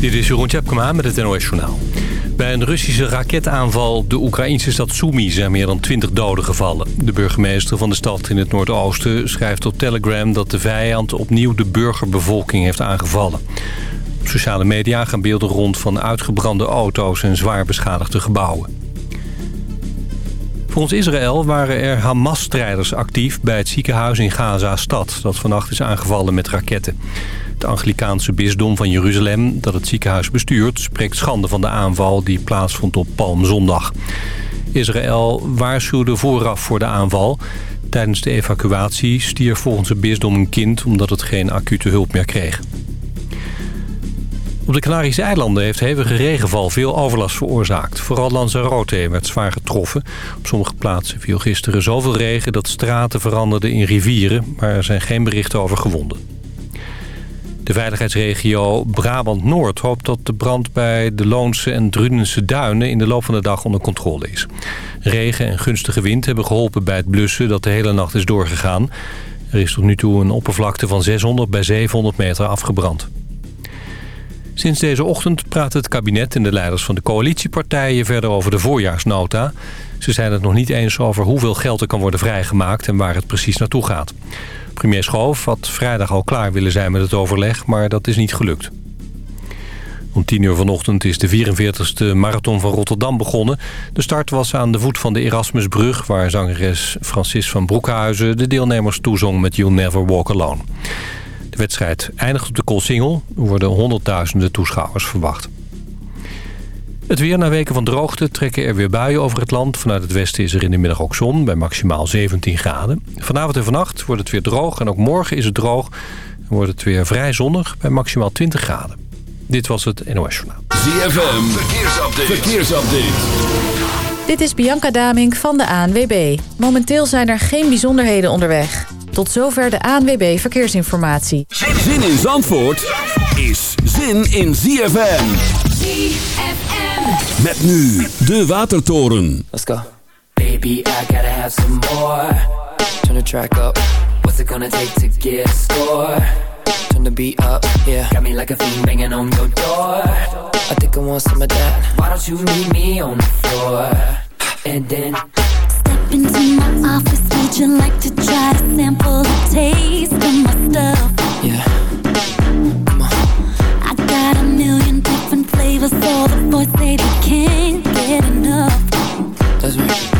Dit is Jeroen Tjepkema met het NOS Journaal. Bij een Russische raketaanval op de Oekraïnse stad Sumy zijn meer dan 20 doden gevallen. De burgemeester van de stad in het noordoosten schrijft op Telegram dat de vijand opnieuw de burgerbevolking heeft aangevallen. Op sociale media gaan beelden rond van uitgebrande auto's en zwaar beschadigde gebouwen. Volgens Israël waren er Hamas-strijders actief bij het ziekenhuis in Gaza-stad... dat vannacht is aangevallen met raketten. Het Anglikaanse bisdom van Jeruzalem, dat het ziekenhuis bestuurt... spreekt schande van de aanval die plaatsvond op Palmzondag. Israël waarschuwde vooraf voor de aanval. Tijdens de evacuatie stierf volgens het bisdom een kind... omdat het geen acute hulp meer kreeg. Op de Canarische eilanden heeft hevige regenval veel overlast veroorzaakt. Vooral Lanzarote werd zwaar getroffen. Op sommige plaatsen viel gisteren zoveel regen dat straten veranderden in rivieren... maar er zijn geen berichten over gewonden. De veiligheidsregio Brabant-Noord hoopt dat de brand bij de Loonse en Drunense duinen in de loop van de dag onder controle is. Regen en gunstige wind hebben geholpen bij het blussen dat de hele nacht is doorgegaan. Er is tot nu toe een oppervlakte van 600 bij 700 meter afgebrand. Sinds deze ochtend praat het kabinet en de leiders van de coalitiepartijen verder over de voorjaarsnota. Ze zijn het nog niet eens over hoeveel geld er kan worden vrijgemaakt en waar het precies naartoe gaat. Premier Schoof had vrijdag al klaar willen zijn met het overleg, maar dat is niet gelukt. Om 10 uur vanochtend is de 44e marathon van Rotterdam begonnen. De start was aan de voet van de Erasmusbrug... waar zangeres Francis van Broekhuizen de deelnemers toezong met You'll Never Walk Alone. De wedstrijd eindigt op de Koolsingel. Er worden honderdduizenden toeschouwers verwacht. Het weer na weken van droogte trekken er weer buien over het land. Vanuit het westen is er in de middag ook zon bij maximaal 17 graden. Vanavond en vannacht wordt het weer droog en ook morgen is het droog. En wordt het weer vrij zonnig bij maximaal 20 graden. Dit was het NOS Journaal. ZFM, verkeersupdate. verkeersupdate. Dit is Bianca Damink van de ANWB. Momenteel zijn er geen bijzonderheden onderweg. Tot zover de ANWB Verkeersinformatie. Zin in Zandvoort is zin in ZFM. ZFM. Met nu de Watertoren. Let's go. Baby, I gotta have some more. Turn the track up. What's it gonna take to get a score? Turn the beat up, yeah. Got me like a fiend banging on your door. I think I want some of that. Why don't you meet me on the floor? And then... Step into my office, would you like to try to sample the taste of my stuff? Yeah. Come on. I got a million different flavors, so the boys say they can't get enough. That's right.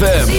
ZFM.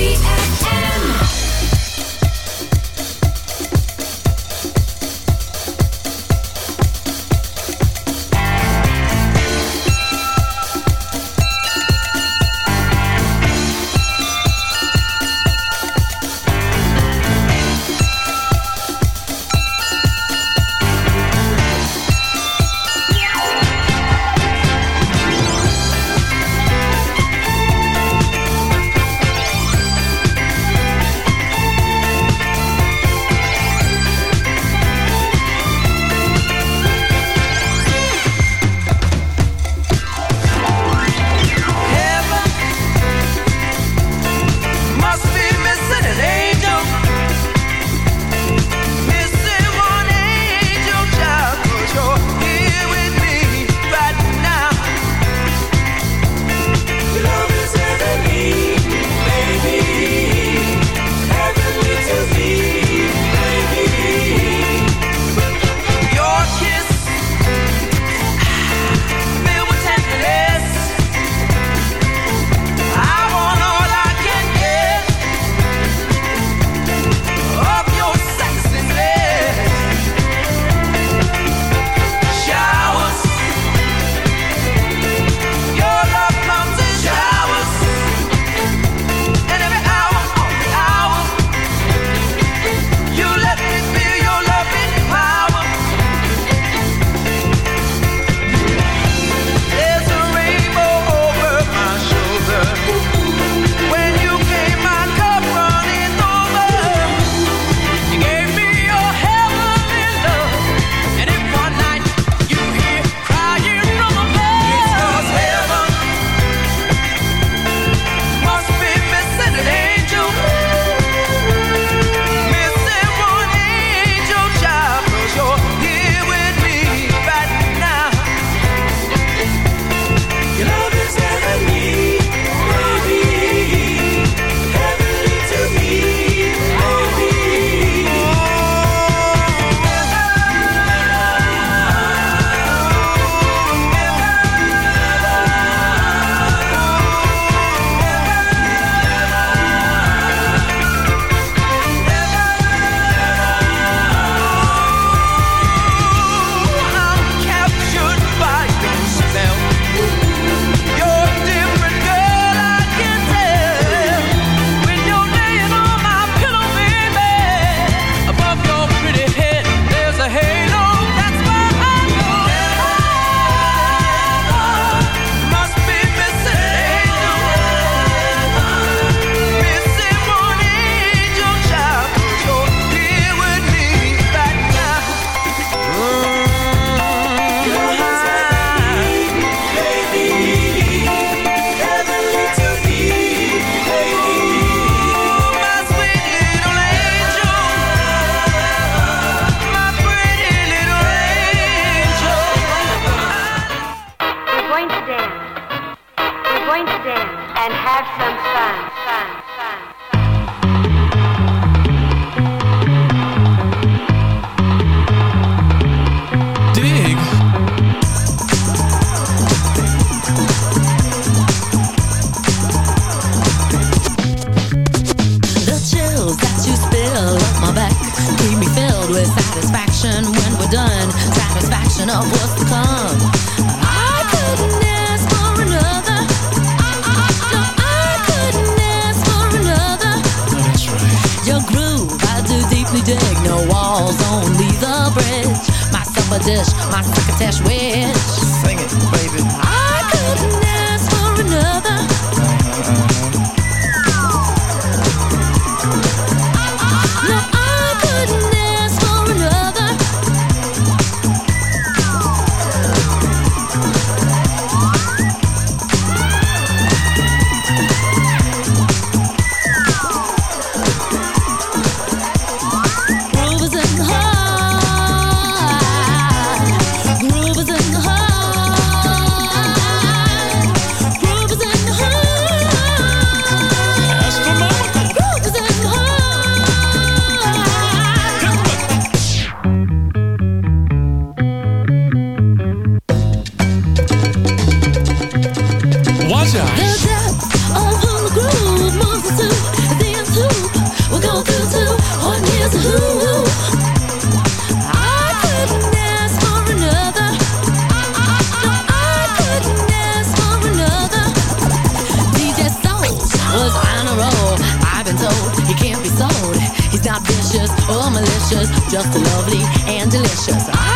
Just lovely and delicious.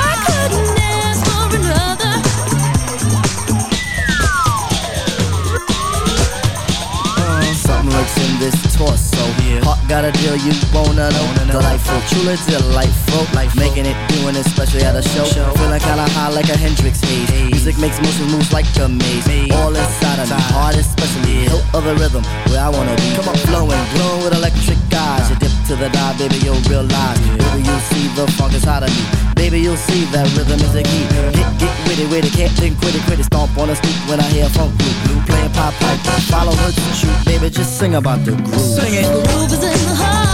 Got you wanna know. Delightful, truly delightful. Life making it, doing it, especially at a show. Feeling kinda high like a Hendrix haze. Music makes motion moves like a maze. All inside of me, heart especially. Of the rhythm, where I wanna be. Come on, flowing, glowing with electric eyes. You dip to the dive, baby, you'll realize. Baby, you'll see the funk inside of me. Baby, you'll see that rhythm is the key. Get, get witty, witty, can't think, quit it, quit it. Stomp on the street when I hear funk blue. Blue playing pop pipe. Follow her to shoot, baby, just sing about the groove. Sing it. Groove is in the heart.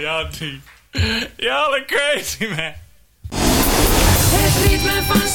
ja, die. Ja, crazy man. Het ritme van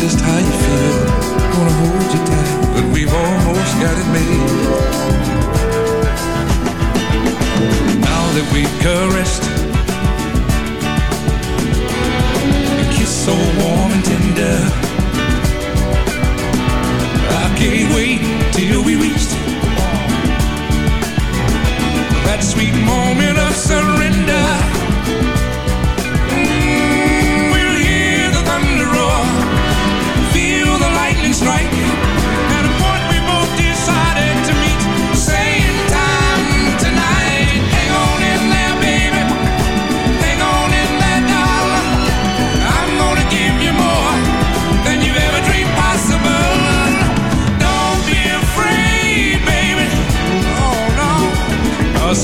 just how you feel. Gonna hold you tight, but we've almost got it made. Now that we've caressed, a kiss so warm and tender. I can't wait till we reached that sweet moment of surrender.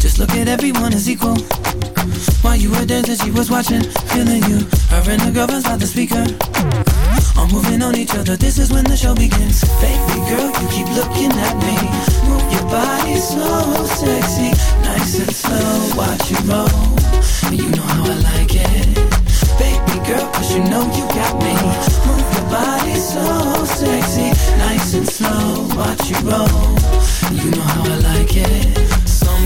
Just look at everyone as equal. While you were dancing, she was watching, feeling you. Her and her girlfriend's by the speaker. All moving on each other. This is when the show begins. Baby girl, you keep looking at me. Move your body so sexy, nice and slow. Watch you roll. You know how I like it. Baby girl, cause you know you got me. Move your body so sexy, nice and slow. Watch you roll. You know how I like it.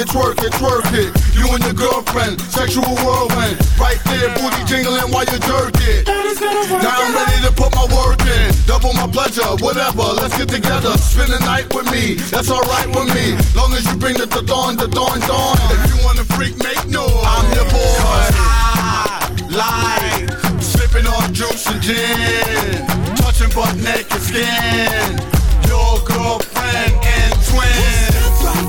it, twerk it, twerk it. You and your girlfriend, sexual whirlwind. Right there, booty jingling while you jerk it. Now I'm ready to put my work in. Double my pleasure, whatever. Let's get together. Spend the night with me. That's alright with me. Long as you bring the the dawn, the dawn, dawn. If you wanna freak, make noise. I'm your boy. I like sipping on juice and gin, touching butt naked skin. Your girlfriend and twin.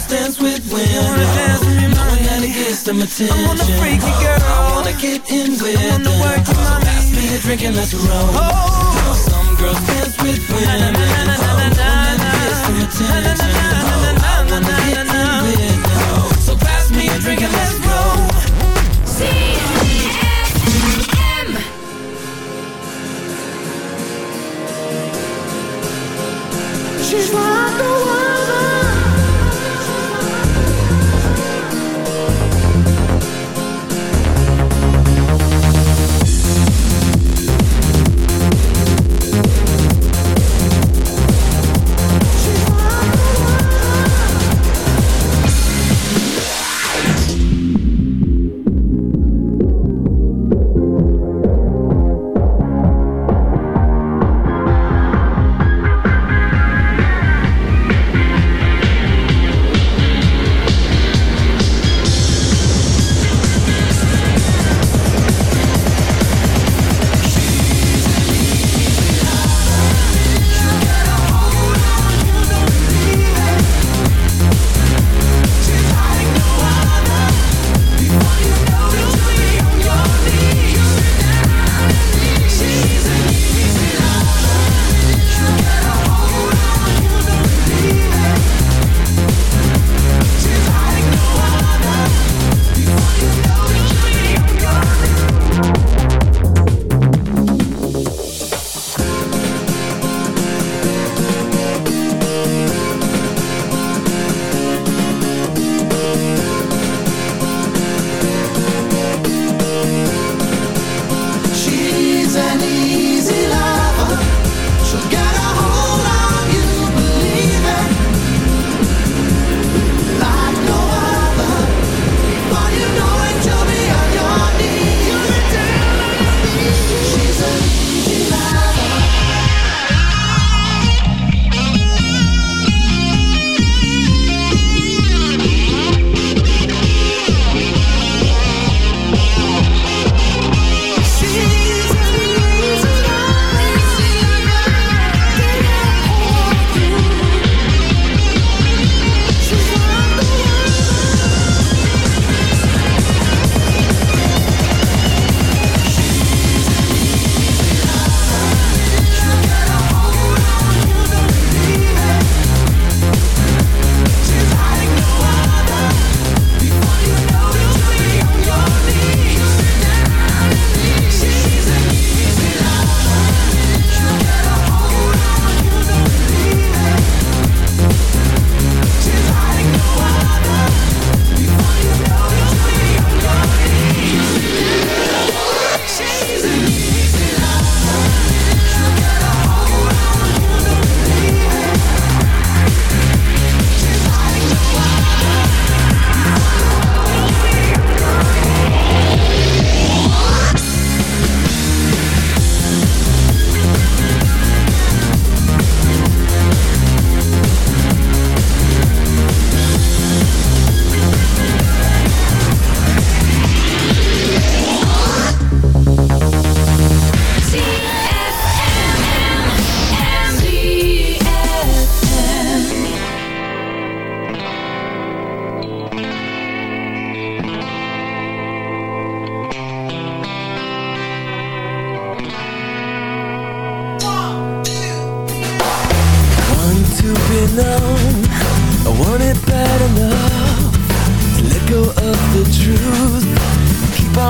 Girls dance with women, knowing that it gets some attention. I wanna freak you, girl. I wanna get in with them, so pass me a drink and let's roll. Some girls dance with women, knowing that it gets some attention. I wanna get in with them, so pass me a drink and let's.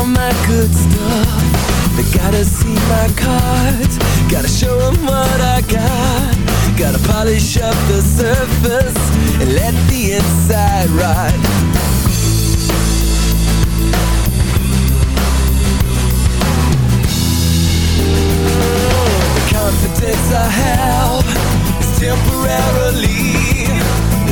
All my good stuff. They gotta see my cards. Gotta show 'em what I got. Gotta polish up the surface and let the inside ride. The confidence I have is temporarily.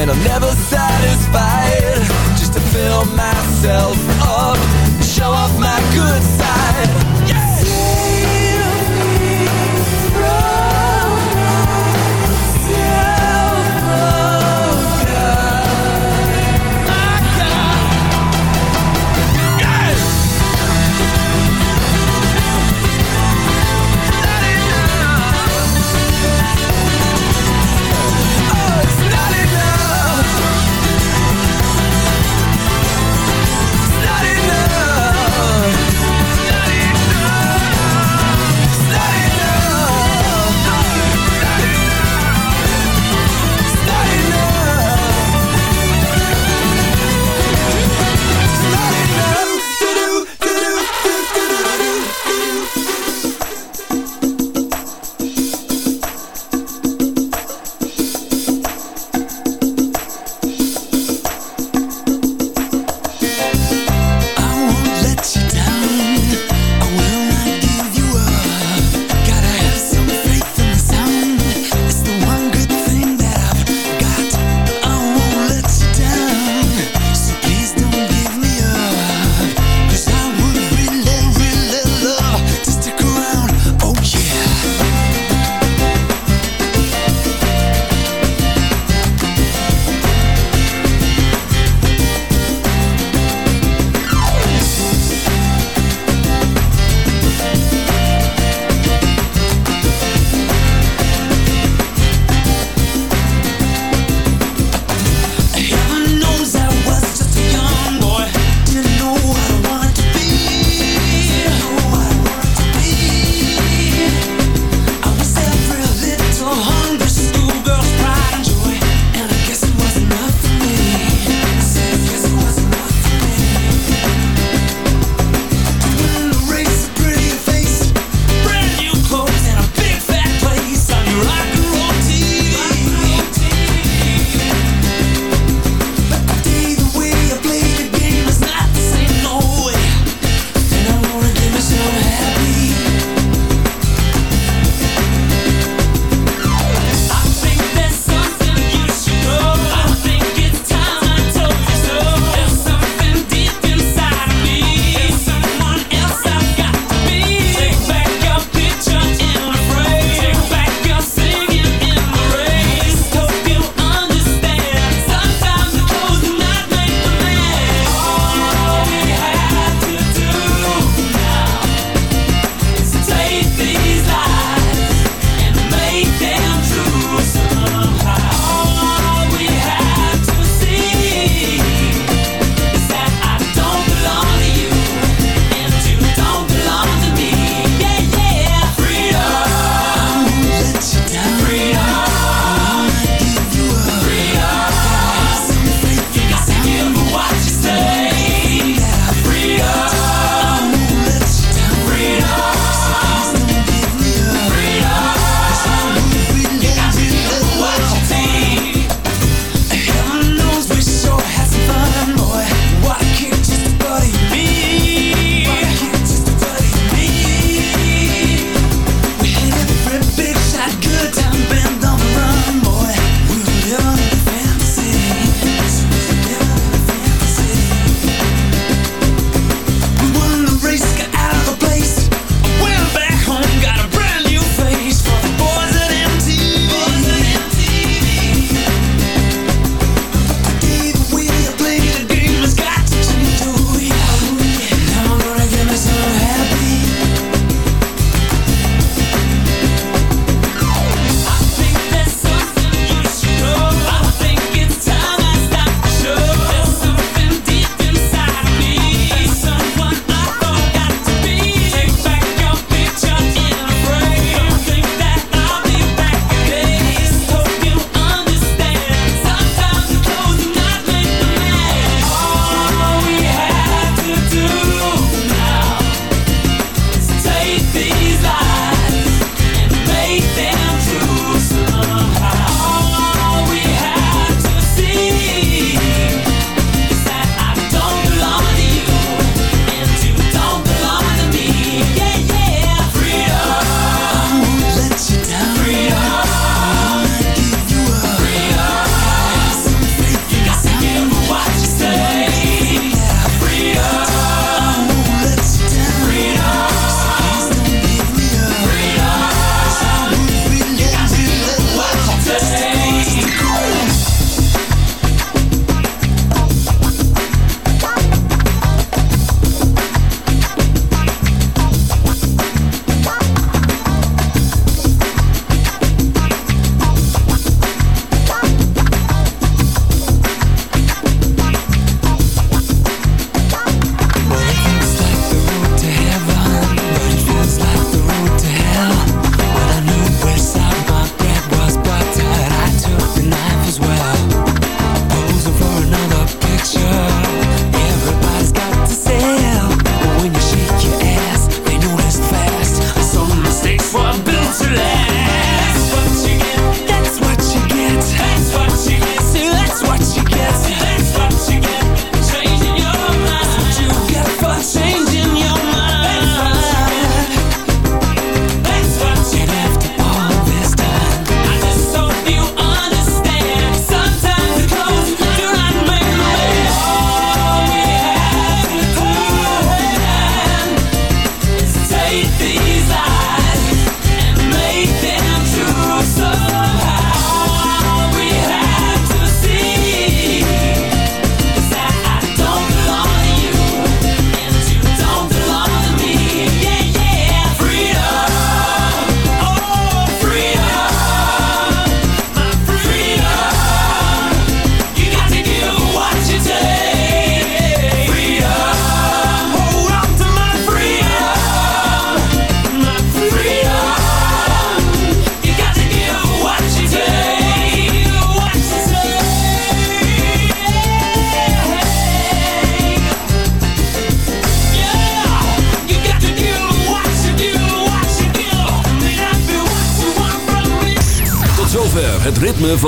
And I'm never satisfied. Just to fill myself up, show off my good side.